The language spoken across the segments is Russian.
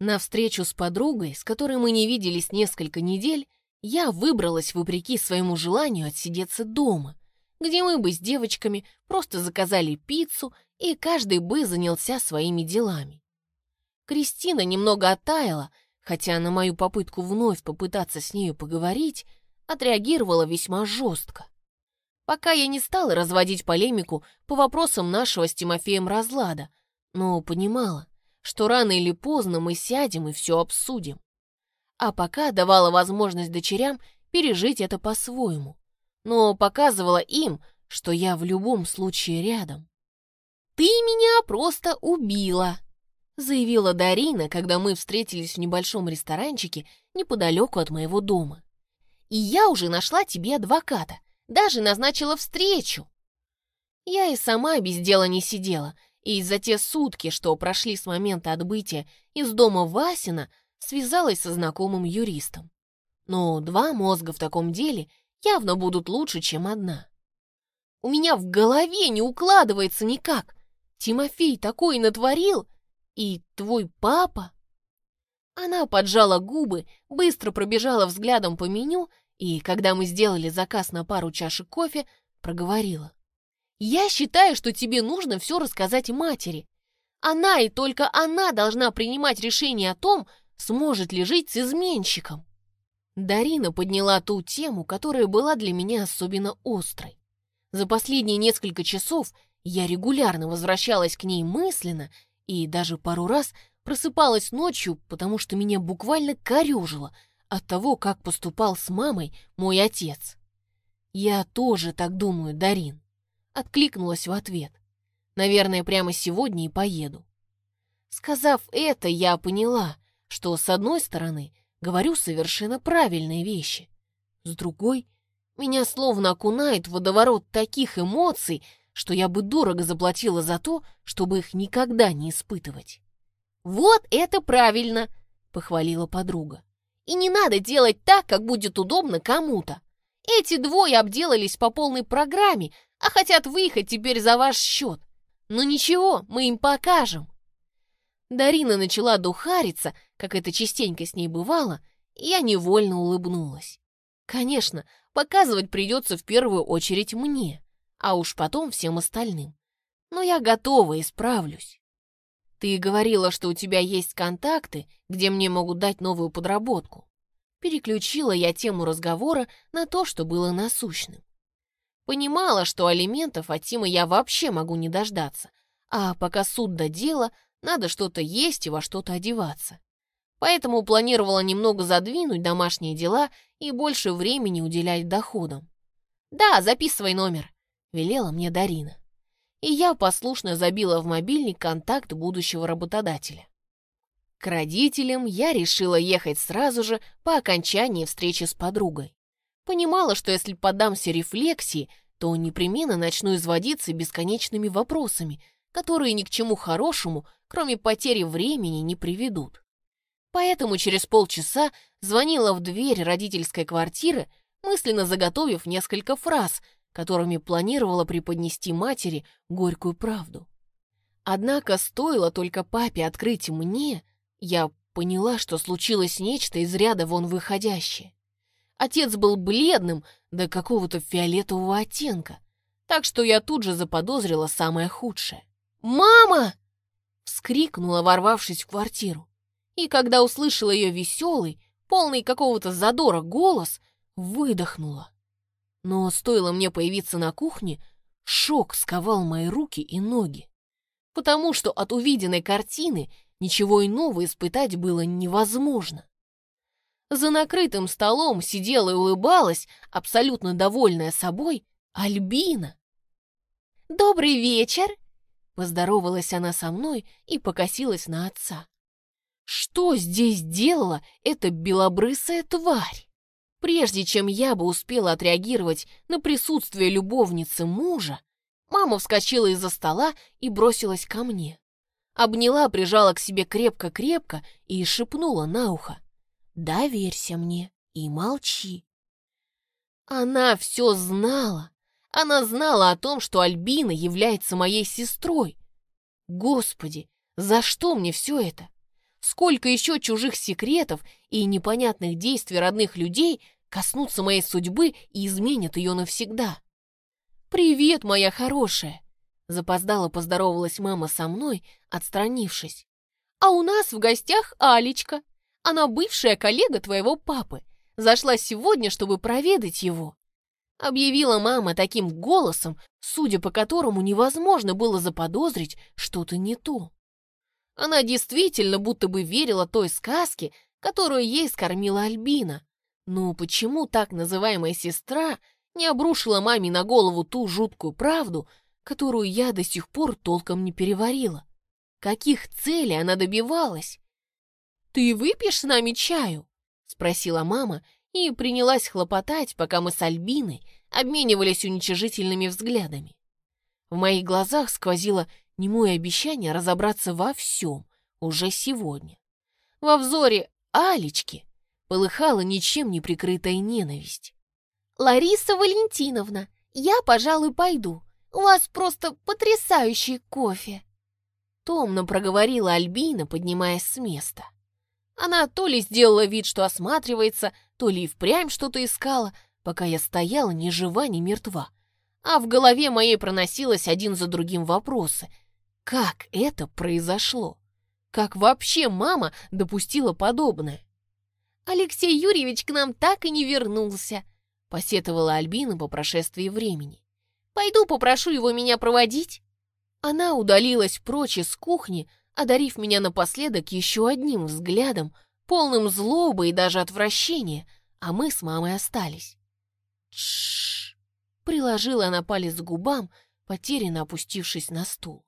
На встречу с подругой, с которой мы не виделись несколько недель, я выбралась вопреки своему желанию отсидеться дома, где мы бы с девочками просто заказали пиццу и каждый бы занялся своими делами. Кристина немного оттаяла, хотя на мою попытку вновь попытаться с нею поговорить, отреагировала весьма жестко. Пока я не стала разводить полемику по вопросам нашего с Тимофеем разлада, но понимала, что рано или поздно мы сядем и все обсудим. А пока давала возможность дочерям пережить это по-своему, но показывала им, что я в любом случае рядом. «Ты меня просто убила!» заявила Дарина, когда мы встретились в небольшом ресторанчике неподалеку от моего дома. «И я уже нашла тебе адвоката, даже назначила встречу!» Я и сама без дела не сидела, и за те сутки, что прошли с момента отбытия из дома Васина, связалась со знакомым юристом. Но два мозга в таком деле явно будут лучше, чем одна. У меня в голове не укладывается никак. Тимофей такой натворил, и твой папа? Она поджала губы, быстро пробежала взглядом по меню и, когда мы сделали заказ на пару чашек кофе, проговорила. «Я считаю, что тебе нужно все рассказать матери. Она и только она должна принимать решение о том, сможет ли жить с изменщиком». Дарина подняла ту тему, которая была для меня особенно острой. За последние несколько часов я регулярно возвращалась к ней мысленно и даже пару раз просыпалась ночью, потому что меня буквально корёжило от того, как поступал с мамой мой отец. «Я тоже так думаю, Дарин», — откликнулась в ответ. «Наверное, прямо сегодня и поеду». Сказав это, я поняла, что, с одной стороны, говорю совершенно правильные вещи, с другой, меня словно окунает в водоворот таких эмоций, что я бы дорого заплатила за то, чтобы их никогда не испытывать. «Вот это правильно!» — похвалила подруга. «И не надо делать так, как будет удобно кому-то. Эти двое обделались по полной программе, а хотят выехать теперь за ваш счет. Но ничего, мы им покажем». Дарина начала духариться, как это частенько с ней бывало, и я невольно улыбнулась. Конечно, показывать придется в первую очередь мне а уж потом всем остальным. Но я готова и справлюсь. Ты говорила, что у тебя есть контакты, где мне могут дать новую подработку. Переключила я тему разговора на то, что было насущным. Понимала, что алиментов от Тима я вообще могу не дождаться, а пока суд до дела, надо что-то есть и во что-то одеваться. Поэтому планировала немного задвинуть домашние дела и больше времени уделять доходам. «Да, записывай номер», — велела мне Дарина. И я послушно забила в мобильник контакт будущего работодателя. К родителям я решила ехать сразу же по окончании встречи с подругой. Понимала, что если поддамся рефлексии, то непременно начну изводиться бесконечными вопросами, которые ни к чему хорошему, кроме потери времени, не приведут. Поэтому через полчаса звонила в дверь родительской квартиры, мысленно заготовив несколько фраз, которыми планировала преподнести матери горькую правду. Однако стоило только папе открыть мне, я поняла, что случилось нечто из ряда вон выходящее. Отец был бледным до какого-то фиолетового оттенка, так что я тут же заподозрила самое худшее. «Мама!» — вскрикнула, ворвавшись в квартиру. И когда услышала ее веселый, полный какого-то задора голос, выдохнула. Но стоило мне появиться на кухне, шок сковал мои руки и ноги. Потому что от увиденной картины ничего иного испытать было невозможно. За накрытым столом сидела и улыбалась, абсолютно довольная собой, Альбина. «Добрый вечер!» Поздоровалась она со мной и покосилась на отца. Что здесь делала эта белобрысая тварь? Прежде чем я бы успела отреагировать на присутствие любовницы мужа, мама вскочила из-за стола и бросилась ко мне. Обняла, прижала к себе крепко-крепко и шепнула на ухо. «Доверься мне и молчи». Она все знала. Она знала о том, что Альбина является моей сестрой. Господи, за что мне все это? Сколько еще чужих секретов и непонятных действий родных людей коснутся моей судьбы и изменят ее навсегда? «Привет, моя хорошая!» Запоздала поздоровалась мама со мной, отстранившись. «А у нас в гостях Алечка. Она бывшая коллега твоего папы. Зашла сегодня, чтобы проведать его». Объявила мама таким голосом, судя по которому невозможно было заподозрить что-то не то. Она действительно будто бы верила той сказке, которую ей скормила Альбина. Но почему так называемая сестра не обрушила маме на голову ту жуткую правду, которую я до сих пор толком не переварила? Каких целей она добивалась? «Ты выпьешь с нами чаю?» — спросила мама и принялась хлопотать, пока мы с Альбиной обменивались уничижительными взглядами. В моих глазах сквозило немое обещание разобраться во всем уже сегодня. Во взоре Алечки полыхала ничем не прикрытая ненависть. «Лариса Валентиновна, я, пожалуй, пойду. У вас просто потрясающий кофе!» Томно проговорила Альбина, поднимаясь с места. Она то ли сделала вид, что осматривается, то ли и впрямь что-то искала, пока я стояла ни жива, ни мертва. А в голове моей проносилось один за другим вопросы, как это произошло? Как вообще мама допустила подобное? «Алексей Юрьевич к нам так и не вернулся», — посетовала Альбина по прошествии времени. «Пойду попрошу его меня проводить». Она удалилась прочь из кухни, одарив меня напоследок еще одним взглядом, полным злобы и даже отвращения, а мы с мамой остались. Тш! приложила она палец к губам, потерянно опустившись на стул.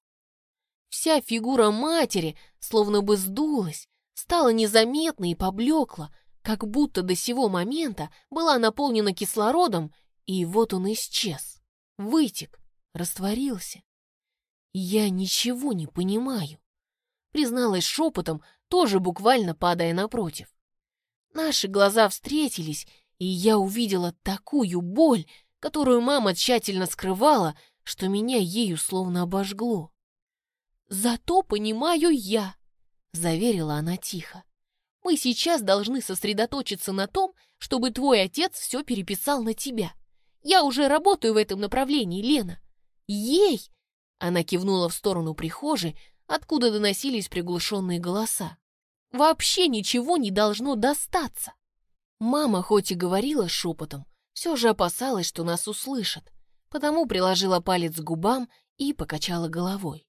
Вся фигура матери словно бы сдулась, стала незаметной и поблекла, как будто до сего момента была наполнена кислородом, и вот он исчез, вытек, растворился. Я ничего не понимаю, призналась шепотом, тоже буквально падая напротив. Наши глаза встретились, и я увидела такую боль, которую мама тщательно скрывала, что меня ею словно обожгло. «Зато понимаю я», — заверила она тихо. «Мы сейчас должны сосредоточиться на том, чтобы твой отец все переписал на тебя. Я уже работаю в этом направлении, Лена. Ей!» Она кивнула в сторону прихожей, откуда доносились приглушенные голоса. «Вообще ничего не должно достаться!» Мама хоть и говорила шепотом, все же опасалась, что нас услышат, потому приложила палец к губам и покачала головой.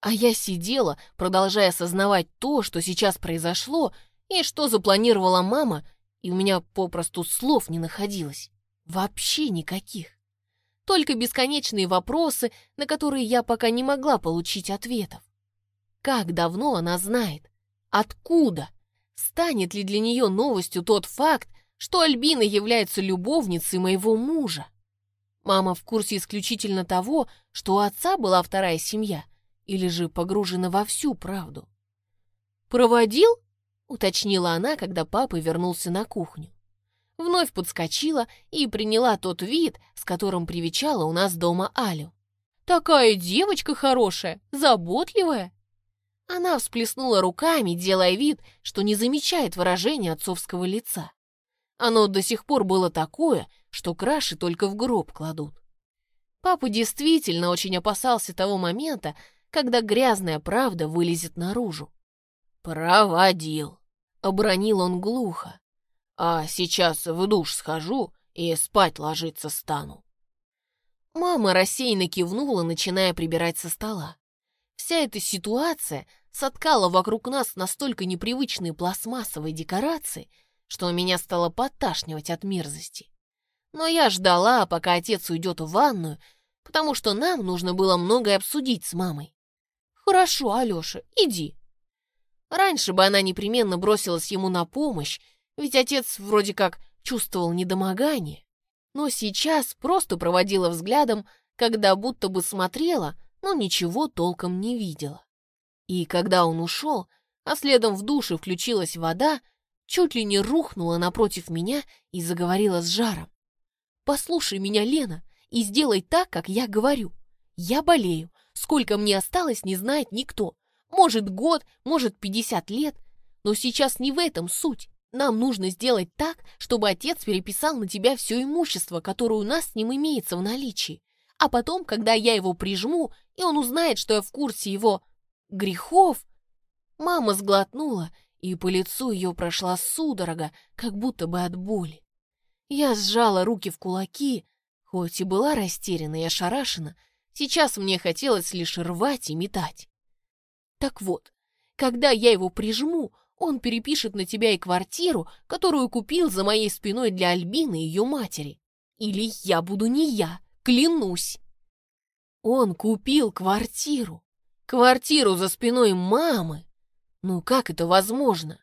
А я сидела, продолжая осознавать то, что сейчас произошло, и что запланировала мама, и у меня попросту слов не находилось. Вообще никаких. Только бесконечные вопросы, на которые я пока не могла получить ответов. Как давно она знает? Откуда? Станет ли для нее новостью тот факт, что Альбина является любовницей моего мужа? Мама в курсе исключительно того, что у отца была вторая семья — или же погружена во всю правду? «Проводил?» — уточнила она, когда папа вернулся на кухню. Вновь подскочила и приняла тот вид, с которым привечала у нас дома Алю. «Такая девочка хорошая, заботливая!» Она всплеснула руками, делая вид, что не замечает выражения отцовского лица. Оно до сих пор было такое, что краши только в гроб кладут. Папа действительно очень опасался того момента, когда грязная правда вылезет наружу. «Проводил», — обронил он глухо. «А сейчас в душ схожу и спать ложиться стану». Мама рассеянно кивнула, начиная прибирать со стола. Вся эта ситуация соткала вокруг нас настолько непривычные пластмассовые декорации, что меня стало подташнивать от мерзости. Но я ждала, пока отец уйдет в ванную, потому что нам нужно было многое обсудить с мамой. «Хорошо, Алеша, иди». Раньше бы она непременно бросилась ему на помощь, ведь отец вроде как чувствовал недомогание, но сейчас просто проводила взглядом, когда будто бы смотрела, но ничего толком не видела. И когда он ушел, а следом в душе включилась вода, чуть ли не рухнула напротив меня и заговорила с жаром. «Послушай меня, Лена, и сделай так, как я говорю. Я болею, Сколько мне осталось, не знает никто. Может, год, может, 50 лет. Но сейчас не в этом суть. Нам нужно сделать так, чтобы отец переписал на тебя все имущество, которое у нас с ним имеется в наличии. А потом, когда я его прижму, и он узнает, что я в курсе его грехов... Мама сглотнула, и по лицу ее прошла судорога, как будто бы от боли. Я сжала руки в кулаки, хоть и была растеряна и ошарашена, сейчас мне хотелось лишь рвать и метать. Так вот, когда я его прижму, он перепишет на тебя и квартиру, которую купил за моей спиной для Альбины и ее матери. Или я буду не я, клянусь. Он купил квартиру. Квартиру за спиной мамы. Ну как это возможно?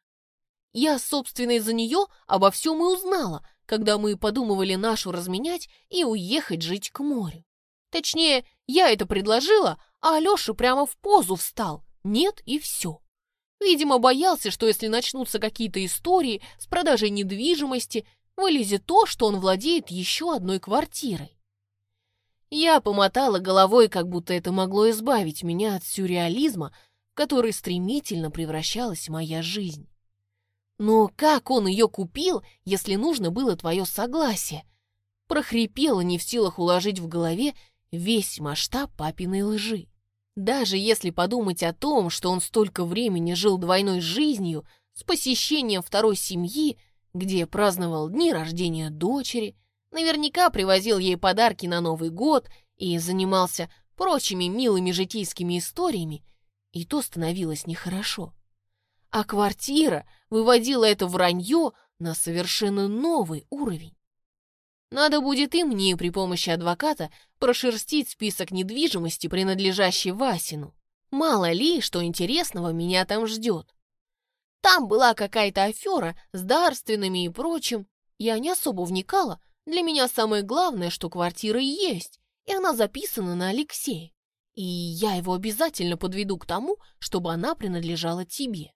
Я, собственно, из-за нее обо всем и узнала, когда мы подумывали нашу разменять и уехать жить к морю. Точнее, я это предложила, а Алеша прямо в позу встал. Нет и все. Видимо, боялся, что если начнутся какие-то истории с продажей недвижимости, вылезет то, что он владеет еще одной квартирой. Я помотала головой, как будто это могло избавить меня от сюрреализма, в который стремительно превращалась моя жизнь. Но как он ее купил, если нужно было твое согласие? Прохрипела не в силах уложить в голове весь масштаб папиной лжи. Даже если подумать о том, что он столько времени жил двойной жизнью с посещением второй семьи, где праздновал дни рождения дочери, наверняка привозил ей подарки на Новый год и занимался прочими милыми житейскими историями, и то становилось нехорошо. А квартира выводила это вранье на совершенно новый уровень. Надо будет и мне при помощи адвоката прошерстить список недвижимости, принадлежащей Васину. Мало ли, что интересного меня там ждет. Там была какая-то афера с дарственными и прочим. Я не особо вникала. Для меня самое главное, что квартира есть, и она записана на Алексея. И я его обязательно подведу к тому, чтобы она принадлежала тебе.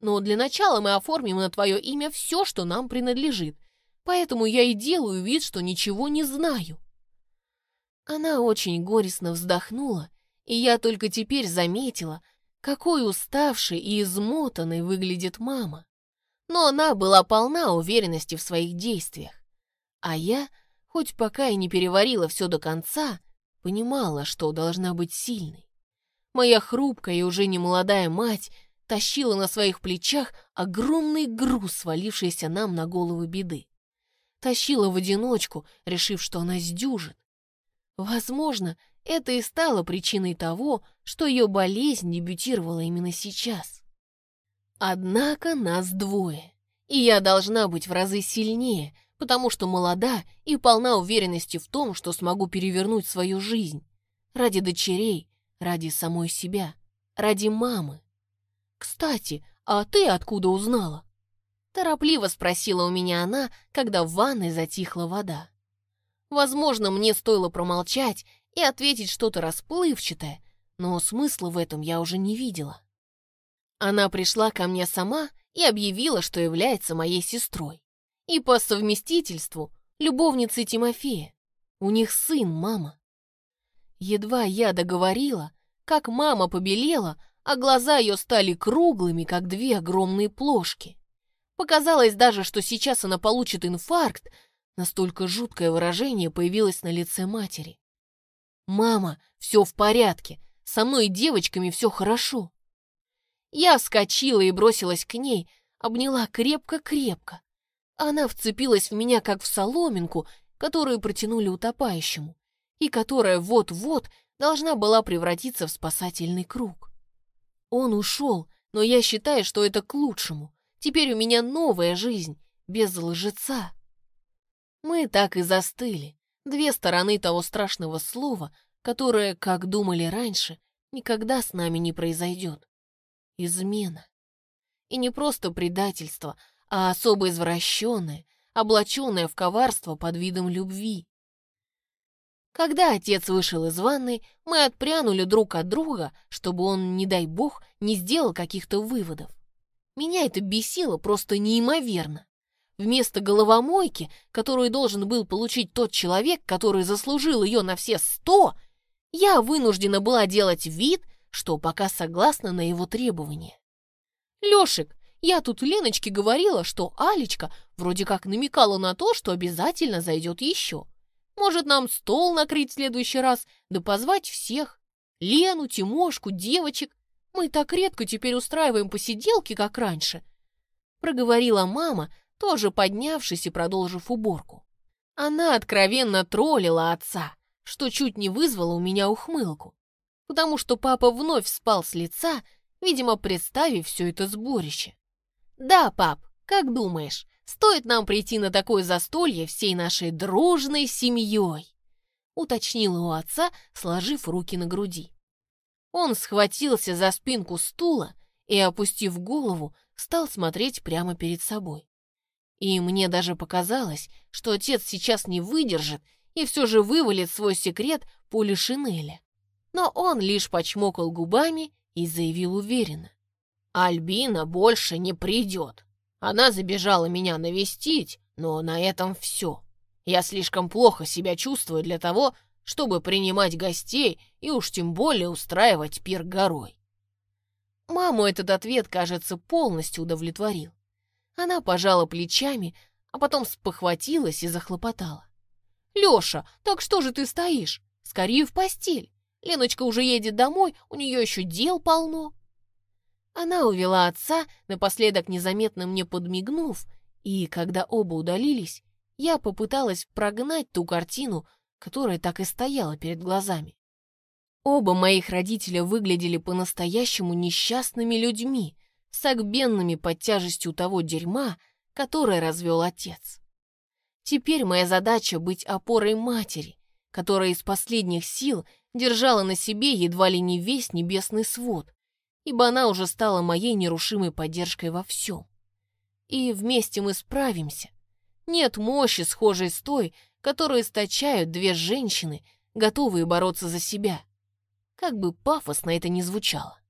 Но для начала мы оформим на твое имя все, что нам принадлежит, Поэтому я и делаю вид, что ничего не знаю. Она очень горестно вздохнула, и я только теперь заметила, какой уставшей и измотанной выглядит мама. Но она была полна уверенности в своих действиях. А я, хоть пока и не переварила все до конца, понимала, что должна быть сильной. Моя хрупкая и уже не молодая мать тащила на своих плечах огромный груз, свалившийся нам на головы беды тащила в одиночку, решив, что она сдюжит. Возможно, это и стало причиной того, что ее болезнь дебютировала именно сейчас. Однако нас двое, и я должна быть в разы сильнее, потому что молода и полна уверенности в том, что смогу перевернуть свою жизнь. Ради дочерей, ради самой себя, ради мамы. Кстати, а ты откуда узнала? Торопливо спросила у меня она, когда в ванной затихла вода. Возможно, мне стоило промолчать и ответить что-то расплывчатое, но смысла в этом я уже не видела. Она пришла ко мне сама и объявила, что является моей сестрой. И по совместительству любовницей Тимофея. У них сын, мама. Едва я договорила, как мама побелела, а глаза ее стали круглыми, как две огромные плошки. Показалось даже, что сейчас она получит инфаркт, настолько жуткое выражение появилось на лице матери. «Мама, все в порядке, со мной и девочками все хорошо». Я вскочила и бросилась к ней, обняла крепко-крепко. Она вцепилась в меня, как в соломинку, которую протянули утопающему, и которая вот-вот должна была превратиться в спасательный круг. Он ушел, но я считаю, что это к лучшему. Теперь у меня новая жизнь, без лжеца. Мы так и застыли, две стороны того страшного слова, которое, как думали раньше, никогда с нами не произойдет. Измена. И не просто предательство, а особо извращенное, облаченное в коварство под видом любви. Когда отец вышел из ванной, мы отпрянули друг от друга, чтобы он, не дай бог, не сделал каких-то выводов. Меня это бесило просто неимоверно. Вместо головомойки, которую должен был получить тот человек, который заслужил ее на все сто, я вынуждена была делать вид, что пока согласна на его требования. «Лешик, Я тут Леночке говорила, что Алечка вроде как намекала на то, что обязательно зайдет еще. Может, нам стол накрыть в следующий раз, да позвать всех. Лену, Тимошку, девочек. Мы так редко теперь устраиваем посиделки, как раньше. Проговорила мама, тоже поднявшись и продолжив уборку. Она откровенно троллила отца, что чуть не вызвало у меня ухмылку, потому что папа вновь спал с лица, видимо, представив все это сборище. «Да, пап, как думаешь, стоит нам прийти на такое застолье всей нашей дружной семьей?» уточнила у отца, сложив руки на груди. Он схватился за спинку стула и, опустив голову, стал смотреть прямо перед собой. И мне даже показалось, что отец сейчас не выдержит и все же вывалит свой секрет Поле Шинеля. Но он лишь почмокал губами и заявил уверенно. Альбина больше не придет. Она забежала меня навестить, но на этом все. Я слишком плохо себя чувствую для того, чтобы принимать гостей и уж тем более устраивать пир горой. Маму этот ответ, кажется, полностью удовлетворил. Она пожала плечами, а потом спохватилась и захлопотала. «Леша, так что же ты стоишь? Скорее в постель. Леночка уже едет домой, у нее еще дел полно». Она увела отца, напоследок незаметно мне подмигнув, и, когда оба удалились, я попыталась прогнать ту картину, которая так и стояла перед глазами. Оба моих родителя выглядели по-настоящему несчастными людьми, согбенными под тяжестью того дерьма, которое развел отец. Теперь моя задача — быть опорой матери, которая из последних сил держала на себе едва ли не весь небесный свод, ибо она уже стала моей нерушимой поддержкой во всем. И вместе мы справимся. Нет мощи, схожей с той, которую источают две женщины, готовые бороться за себя. Как бы пафосно это ни звучало.